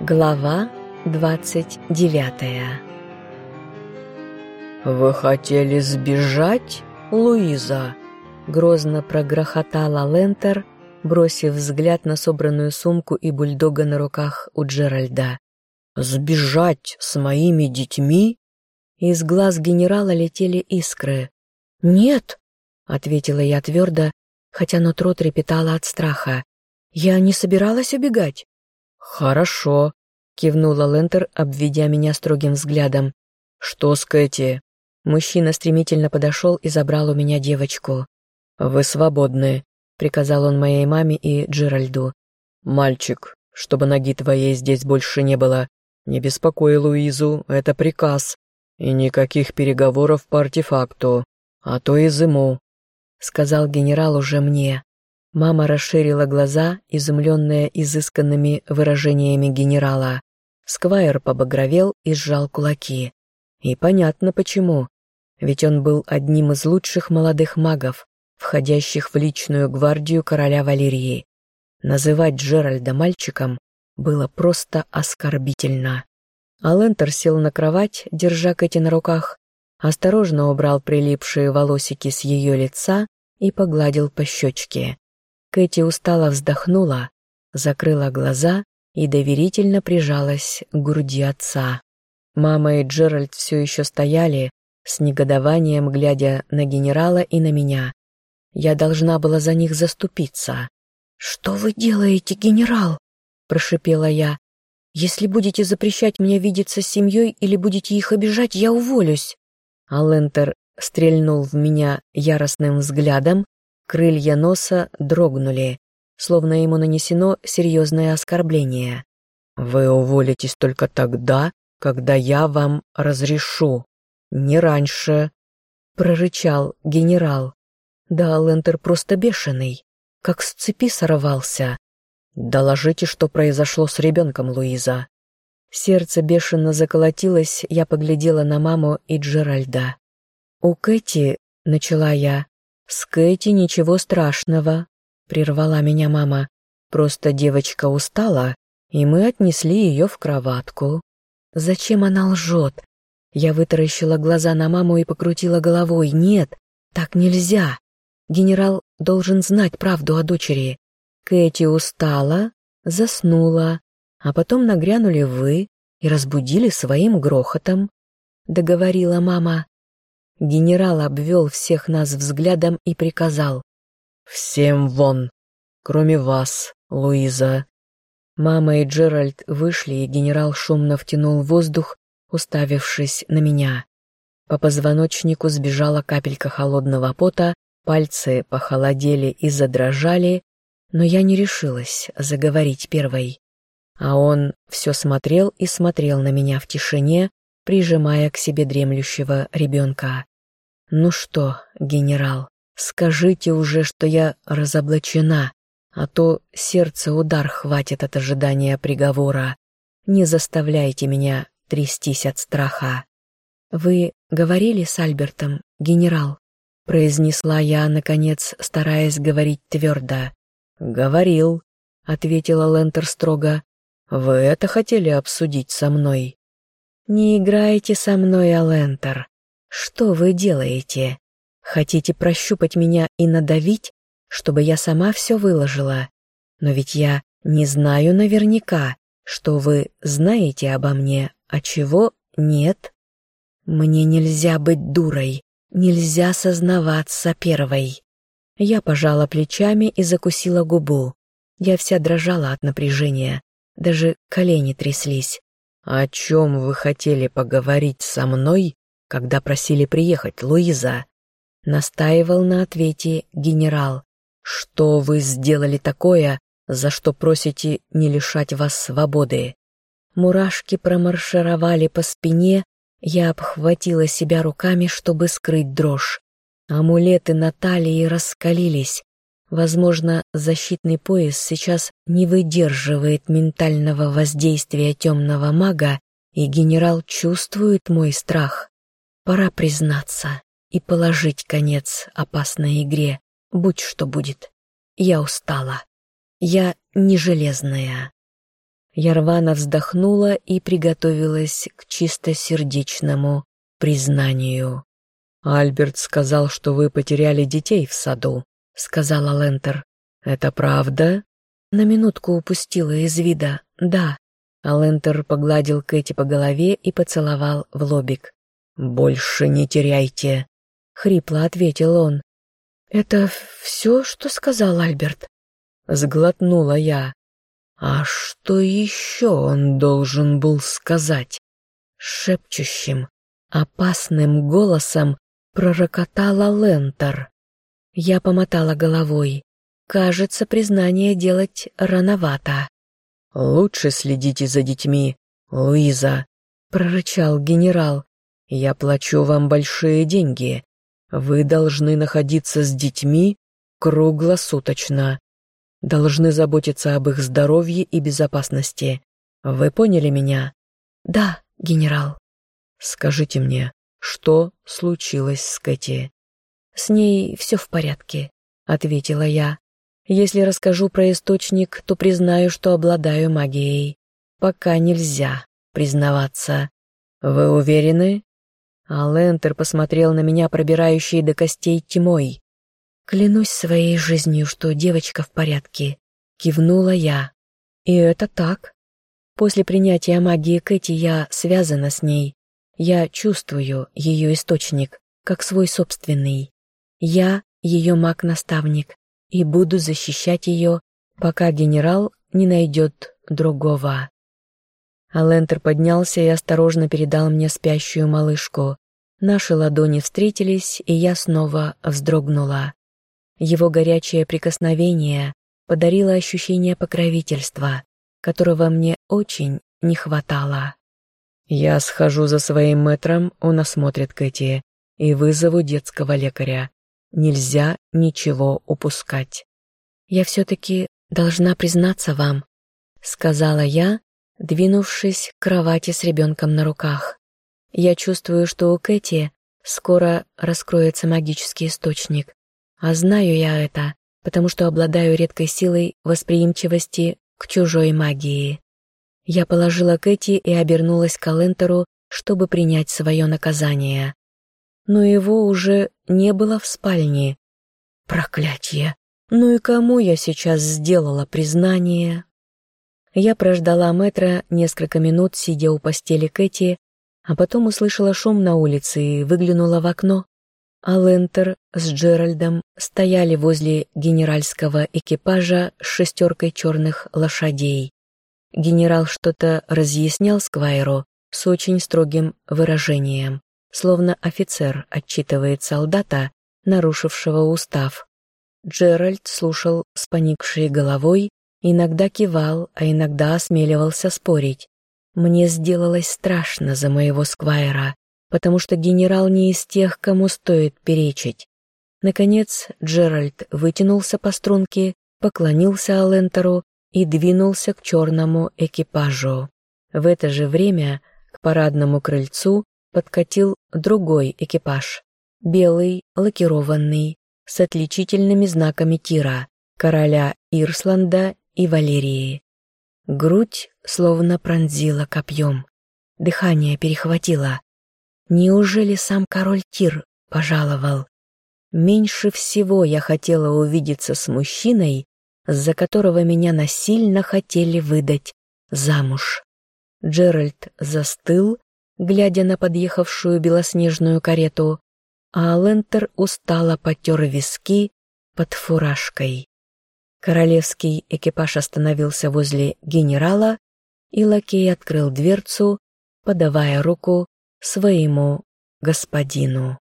Глава двадцать девятая «Вы хотели сбежать, Луиза?» Грозно прогрохотала Лентер, бросив взгляд на собранную сумку и бульдога на руках у Джеральда. «Сбежать с моими детьми?» Из глаз генерала летели искры. «Нет», — ответила я твердо, хотя нутро трепетало от страха. «Я не собиралась убегать». «Хорошо», — кивнула Лентер, обведя меня строгим взглядом. «Что с Кэти?» Мужчина стремительно подошел и забрал у меня девочку. «Вы свободны», — приказал он моей маме и Джеральду. «Мальчик, чтобы ноги твоей здесь больше не было. Не беспокой Луизу, это приказ. И никаких переговоров по артефакту, а то изыму», — сказал генерал уже мне. Мама расширила глаза, изумленная изысканными выражениями генерала. Сквайр побагровел и сжал кулаки. И понятно почему. Ведь он был одним из лучших молодых магов, входящих в личную гвардию короля Валерии. Называть Джеральда мальчиком было просто оскорбительно. Алентер сел на кровать, держа Кэти на руках, осторожно убрал прилипшие волосики с ее лица и погладил по щечке. Кэти устало вздохнула, закрыла глаза и доверительно прижалась к груди отца. Мама и Джеральд все еще стояли, с негодованием глядя на генерала и на меня. Я должна была за них заступиться. «Что вы делаете, генерал?» – прошипела я. «Если будете запрещать мне видеться с семьей или будете их обижать, я уволюсь». Алентер стрельнул в меня яростным взглядом, Крылья носа дрогнули, словно ему нанесено серьезное оскорбление. «Вы уволитесь только тогда, когда я вам разрешу. Не раньше», — прорычал генерал. Да, Лентер просто бешеный, как с цепи сорвался. «Доложите, что произошло с ребенком, Луиза». Сердце бешено заколотилось, я поглядела на маму и Джеральда. «У Кэти», — начала я, «С Кэти ничего страшного», — прервала меня мама. «Просто девочка устала, и мы отнесли ее в кроватку». «Зачем она лжет?» Я вытаращила глаза на маму и покрутила головой. «Нет, так нельзя. Генерал должен знать правду о дочери. Кэти устала, заснула, а потом нагрянули вы и разбудили своим грохотом», — договорила мама. Генерал обвел всех нас взглядом и приказал. «Всем вон, кроме вас, Луиза». Мама и Джеральд вышли, и генерал шумно втянул воздух, уставившись на меня. По позвоночнику сбежала капелька холодного пота, пальцы похолодели и задрожали, но я не решилась заговорить первой. А он все смотрел и смотрел на меня в тишине, прижимая к себе дремлющего ребенка. «Ну что, генерал, скажите уже, что я разоблачена, а то сердце удар хватит от ожидания приговора. Не заставляйте меня трястись от страха». «Вы говорили с Альбертом, генерал?» произнесла я, наконец, стараясь говорить твердо. «Говорил», — ответила Лентер строго. «Вы это хотели обсудить со мной?» «Не играйте со мной, Алентер. Что вы делаете? Хотите прощупать меня и надавить, чтобы я сама все выложила? Но ведь я не знаю наверняка, что вы знаете обо мне, а чего нет. Мне нельзя быть дурой, нельзя сознаваться первой. Я пожала плечами и закусила губу. Я вся дрожала от напряжения, даже колени тряслись. «О чем вы хотели поговорить со мной когда просили приехать, Луиза?» Настаивал на ответе генерал. «Что вы сделали такое, за что просите не лишать вас свободы?» Мурашки промаршировали по спине, я обхватила себя руками, чтобы скрыть дрожь. Амулеты на талии раскалились. Возможно, защитный пояс сейчас не выдерживает ментального воздействия темного мага, и генерал чувствует мой страх. Пора признаться и положить конец опасной игре, будь что будет. Я устала. Я не железная. Я рвано вздохнула и приготовилась к чистосердечному признанию. «Альберт сказал, что вы потеряли детей в саду», — сказала Лентер. «Это правда?» На минутку упустила из вида, да. А Лентер погладил Кэти по голове и поцеловал в лобик. «Больше не теряйте», — хрипло ответил он. «Это все, что сказал Альберт?» Сглотнула я. «А что еще он должен был сказать?» Шепчущим, опасным голосом пророкотала Лентер. Я помотала головой. Кажется, признание делать рановато. «Лучше следите за детьми, Луиза», — прорычал генерал. «Я плачу вам большие деньги. Вы должны находиться с детьми круглосуточно. Должны заботиться об их здоровье и безопасности. Вы поняли меня? Да, генерал. Скажите мне, что случилось с Кэти? С ней все в порядке, ответила я. Если расскажу про источник, то признаю, что обладаю магией. Пока нельзя признаваться. Вы уверены? А Лентер посмотрел на меня, пробирающий до костей тьмой. «Клянусь своей жизнью, что девочка в порядке», — кивнула я. «И это так. После принятия магии Кэти я связана с ней. Я чувствую ее источник, как свой собственный. Я ее маг-наставник и буду защищать ее, пока генерал не найдет другого». Алентер поднялся и осторожно передал мне спящую малышку. Наши ладони встретились, и я снова вздрогнула. Его горячее прикосновение подарило ощущение покровительства, которого мне очень не хватало. «Я схожу за своим мэтром, он осмотрит Кэти, и вызову детского лекаря. Нельзя ничего упускать». «Я все-таки должна признаться вам», — сказала я, двинувшись к кровати с ребенком на руках. Я чувствую, что у Кэти скоро раскроется магический источник. А знаю я это, потому что обладаю редкой силой восприимчивости к чужой магии. Я положила Кэти и обернулась к Алентеру, чтобы принять свое наказание. Но его уже не было в спальне. Проклятье! Ну и кому я сейчас сделала признание? Я прождала Мэтра несколько минут, сидя у постели Кэти, а потом услышала шум на улице и выглянула в окно. А Лентер с Джеральдом стояли возле генеральского экипажа с шестеркой черных лошадей. Генерал что-то разъяснял Сквайру с очень строгим выражением, словно офицер отчитывает солдата, нарушившего устав. Джеральд слушал с поникшей головой, иногда кивал, а иногда осмеливался спорить. Мне сделалось страшно за моего сквайра, потому что генерал не из тех, кому стоит перечить. Наконец Джеральд вытянулся по струнке, поклонился Алентеру и двинулся к черному экипажу. В это же время к парадному крыльцу подкатил другой экипаж, белый, лакированный, с отличительными знаками тира, короля Ирсланда и Валерии. Грудь словно пронзила копьем. Дыхание перехватило. Неужели сам король Тир пожаловал? Меньше всего я хотела увидеться с мужчиной, за которого меня насильно хотели выдать замуж. Джеральд застыл, глядя на подъехавшую белоснежную карету, а Лентер устало потер виски под фуражкой. Королевский экипаж остановился возле генерала, и лакей открыл дверцу, подавая руку своему господину.